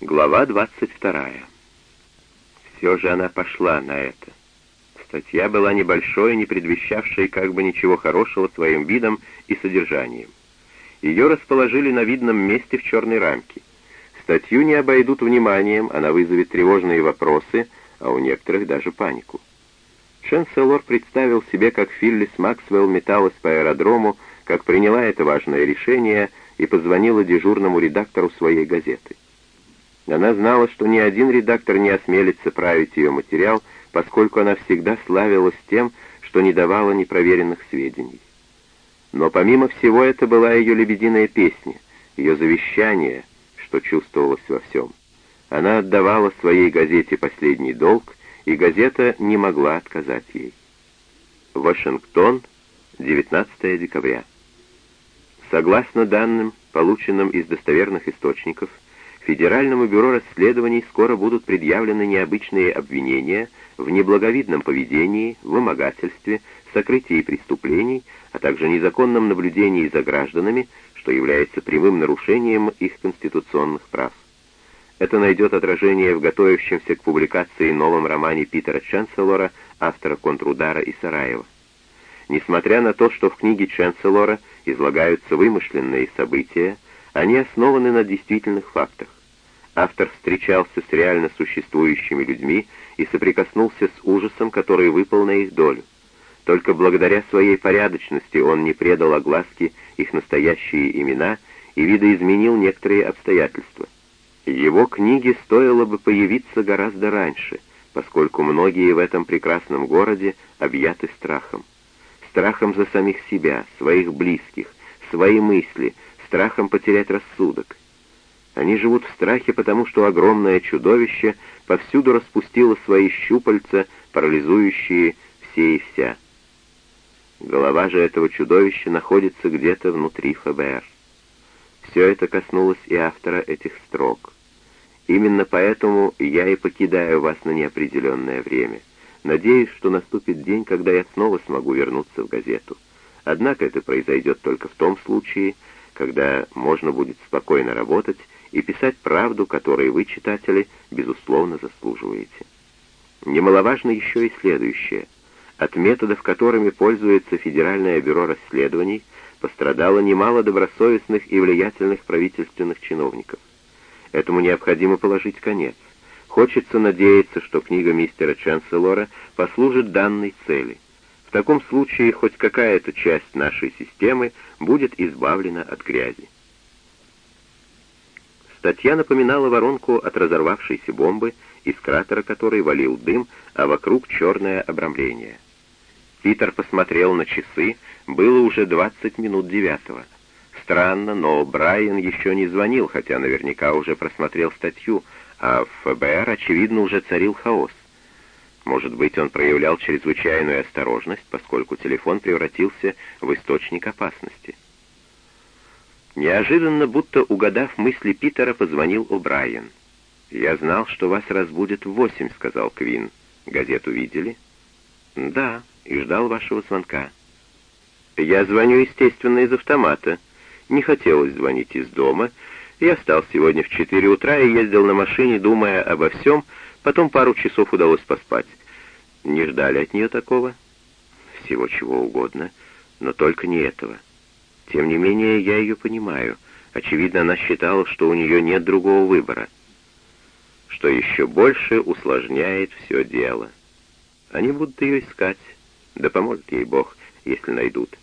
Глава 22. Все же она пошла на это. Статья была небольшой, не предвещавшей как бы ничего хорошего своим видом и содержанием. Ее расположили на видном месте в черной рамке. Статью не обойдут вниманием, она вызовет тревожные вопросы, а у некоторых даже панику. Ченселор представил себе, как Филлис Максвелл металась по аэродрому, как приняла это важное решение и позвонила дежурному редактору своей газеты. Она знала, что ни один редактор не осмелится править ее материал, поскольку она всегда славилась тем, что не давала непроверенных сведений. Но помимо всего это была ее лебединая песня, ее завещание, что чувствовалось во всем. Она отдавала своей газете последний долг, и газета не могла отказать ей. Вашингтон, 19 декабря. Согласно данным, полученным из достоверных источников, Федеральному бюро расследований скоро будут предъявлены необычные обвинения в неблаговидном поведении, вымогательстве, сокрытии преступлений, а также незаконном наблюдении за гражданами, что является прямым нарушением их конституционных прав. Это найдет отражение в готовящемся к публикации новом романе Питера Ченселора, автора «Контрудара» и «Сараева». Несмотря на то, что в книге Ченселора излагаются вымышленные события, они основаны на действительных фактах автор встречался с реально существующими людьми и соприкоснулся с ужасом, который выпал на их долю. Только благодаря своей порядочности он не предал огласке их настоящие имена и видоизменил некоторые обстоятельства. Его книге стоило бы появиться гораздо раньше, поскольку многие в этом прекрасном городе объяты страхом. Страхом за самих себя, своих близких, свои мысли, страхом потерять рассудок. Они живут в страхе, потому что огромное чудовище повсюду распустило свои щупальца, парализующие все и вся. Голова же этого чудовища находится где-то внутри ФБР. Все это коснулось и автора этих строк. Именно поэтому я и покидаю вас на неопределенное время. Надеюсь, что наступит день, когда я снова смогу вернуться в газету. Однако это произойдет только в том случае, когда можно будет спокойно работать и писать правду, которой вы, читатели, безусловно заслуживаете. Немаловажно еще и следующее. От методов, которыми пользуется Федеральное бюро расследований, пострадало немало добросовестных и влиятельных правительственных чиновников. Этому необходимо положить конец. Хочется надеяться, что книга мистера Чанселора послужит данной цели. В таком случае хоть какая-то часть нашей системы будет избавлена от грязи. Статья напоминала воронку от разорвавшейся бомбы, из кратера которой валил дым, а вокруг черное обрамление. Питер посмотрел на часы, было уже 20 минут девятого. Странно, но Брайан еще не звонил, хотя наверняка уже просмотрел статью, а в ФБР, очевидно, уже царил хаос. Может быть, он проявлял чрезвычайную осторожность, поскольку телефон превратился в источник опасности. Неожиданно, будто угадав мысли Питера, позвонил О'Брайен. «Я знал, что вас разбудят в восемь», — сказал Квин. «Газету видели?» «Да, и ждал вашего звонка». «Я звоню, естественно, из автомата. Не хотелось звонить из дома. Я встал сегодня в четыре утра и ездил на машине, думая обо всем, потом пару часов удалось поспать. Не ждали от нее такого?» «Всего чего угодно, но только не этого». Тем не менее, я ее понимаю. Очевидно, она считала, что у нее нет другого выбора. Что еще больше усложняет все дело. Они будут ее искать. Да поможет ей Бог, если найдут.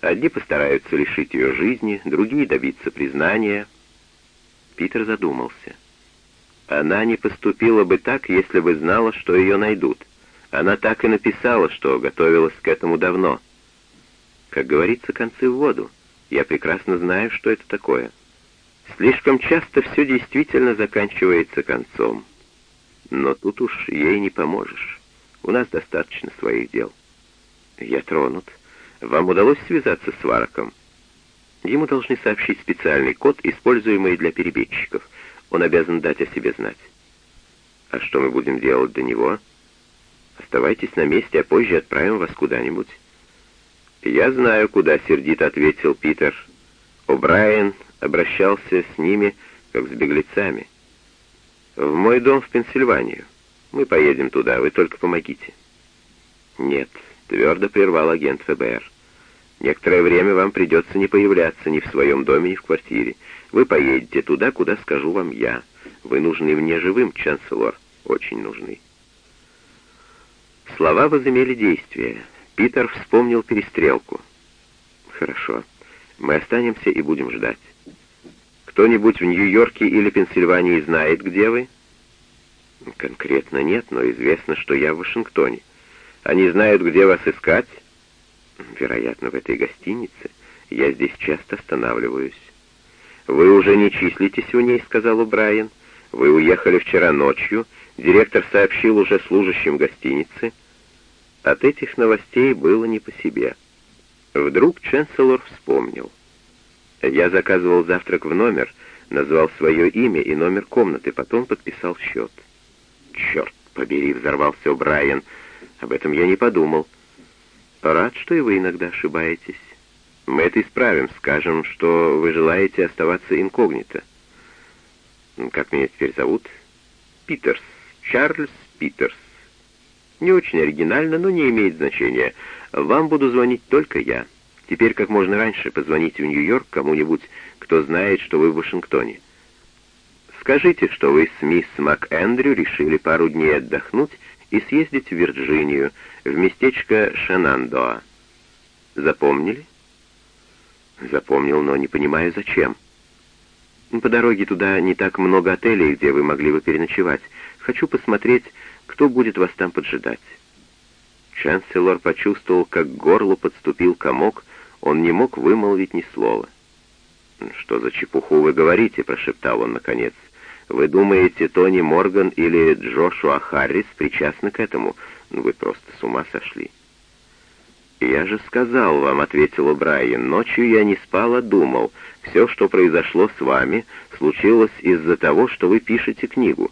Одни постараются лишить ее жизни, другие добиться признания. Питер задумался. Она не поступила бы так, если бы знала, что ее найдут. Она так и написала, что готовилась к этому давно. Как говорится, концы в воду. Я прекрасно знаю, что это такое. Слишком часто все действительно заканчивается концом. Но тут уж ей не поможешь. У нас достаточно своих дел. Я тронут. Вам удалось связаться с Вараком? Ему должны сообщить специальный код, используемый для перебежчиков. Он обязан дать о себе знать. А что мы будем делать до него? Оставайтесь на месте, а позже отправим вас куда-нибудь. «Я знаю, куда», — сердито ответил Питер. О'Брайен обращался с ними, как с беглецами. В мой дом в Пенсильванию. Мы поедем туда, вы только помогите». «Нет», — твердо прервал агент ФБР. «Некоторое время вам придется не появляться ни в своем доме, ни в квартире. Вы поедете туда, куда скажу вам я. Вы нужны мне живым, Чанселор, очень нужны». Слова возымели действие. Питер вспомнил перестрелку. «Хорошо. Мы останемся и будем ждать. Кто-нибудь в Нью-Йорке или Пенсильвании знает, где вы?» «Конкретно нет, но известно, что я в Вашингтоне. Они знают, где вас искать?» «Вероятно, в этой гостинице. Я здесь часто останавливаюсь». «Вы уже не числитесь в ней», — сказал Брайан. «Вы уехали вчера ночью. Директор сообщил уже служащим гостиницы». От этих новостей было не по себе. Вдруг Ченселор вспомнил. Я заказывал завтрак в номер, назвал свое имя и номер комнаты, потом подписал счет. «Черт побери!» — взорвался Брайан. «Об этом я не подумал. Рад, что и вы иногда ошибаетесь. Мы это исправим, скажем, что вы желаете оставаться инкогнито. Как меня теперь зовут? Питерс. Чарльз Питерс. Не очень оригинально, но не имеет значения. Вам буду звонить только я. Теперь как можно раньше позвоните в Нью-Йорк кому-нибудь, кто знает, что вы в Вашингтоне. Скажите, что вы с мисс МакЭндрю решили пару дней отдохнуть и съездить в Вирджинию, в местечко Шенандоа. Запомнили? Запомнил, но не понимаю, зачем. По дороге туда не так много отелей, где вы могли бы переночевать. Хочу посмотреть, кто будет вас там поджидать?» Чанселор почувствовал, как к горлу подступил комок, он не мог вымолвить ни слова. «Что за чепуху вы говорите?» — прошептал он наконец. «Вы думаете, Тони Морган или Джошуа Харрис причастны к этому? Вы просто с ума сошли». «Я же сказал вам», — ответил Брайан, — «ночью я не спал, а думал. Все, что произошло с вами, случилось из-за того, что вы пишете книгу.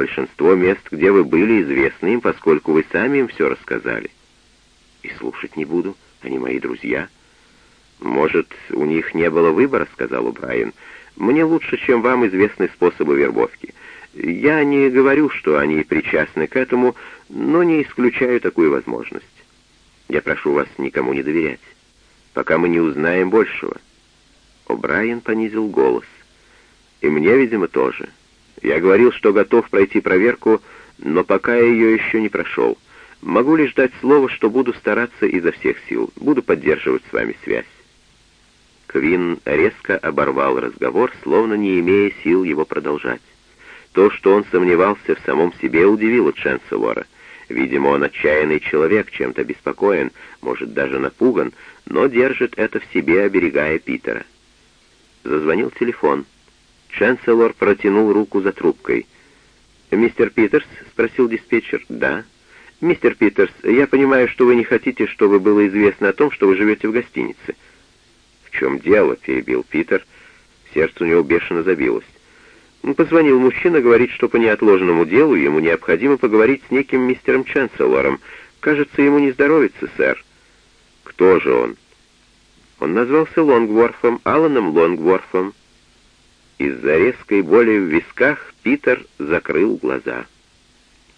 Большинство мест, где вы были, известны им, поскольку вы сами им все рассказали. И слушать не буду, они мои друзья. Может, у них не было выбора, сказал Брайан. Мне лучше, чем вам известны способы вербовки. Я не говорю, что они причастны к этому, но не исключаю такую возможность. Я прошу вас никому не доверять, пока мы не узнаем большего. О'Брайен понизил голос. И мне, видимо, тоже. — я говорил, что готов пройти проверку, но пока я ее еще не прошел. Могу лишь дать слово, что буду стараться изо всех сил, буду поддерживать с вами связь. Квин резко оборвал разговор, словно не имея сил его продолжать. То, что он сомневался в самом себе, удивило Ченселора. Видимо, он отчаянный человек, чем-то беспокоен, может, даже напуган, но держит это в себе, оберегая Питера. Зазвонил телефон. Чанселор протянул руку за трубкой. «Мистер Питерс?» — спросил диспетчер. «Да». «Мистер Питерс, я понимаю, что вы не хотите, чтобы было известно о том, что вы живете в гостинице». «В чем дело?» — перебил Питер. Сердце у него бешено забилось. Позвонил мужчина, говорит, что по неотложному делу ему необходимо поговорить с неким мистером Чанселором. Кажется, ему не здоровится, сэр. Кто же он? Он назвался Лонгворфом, Аланом Лонгворфом. Из-за резкой боли в висках Питер закрыл глаза.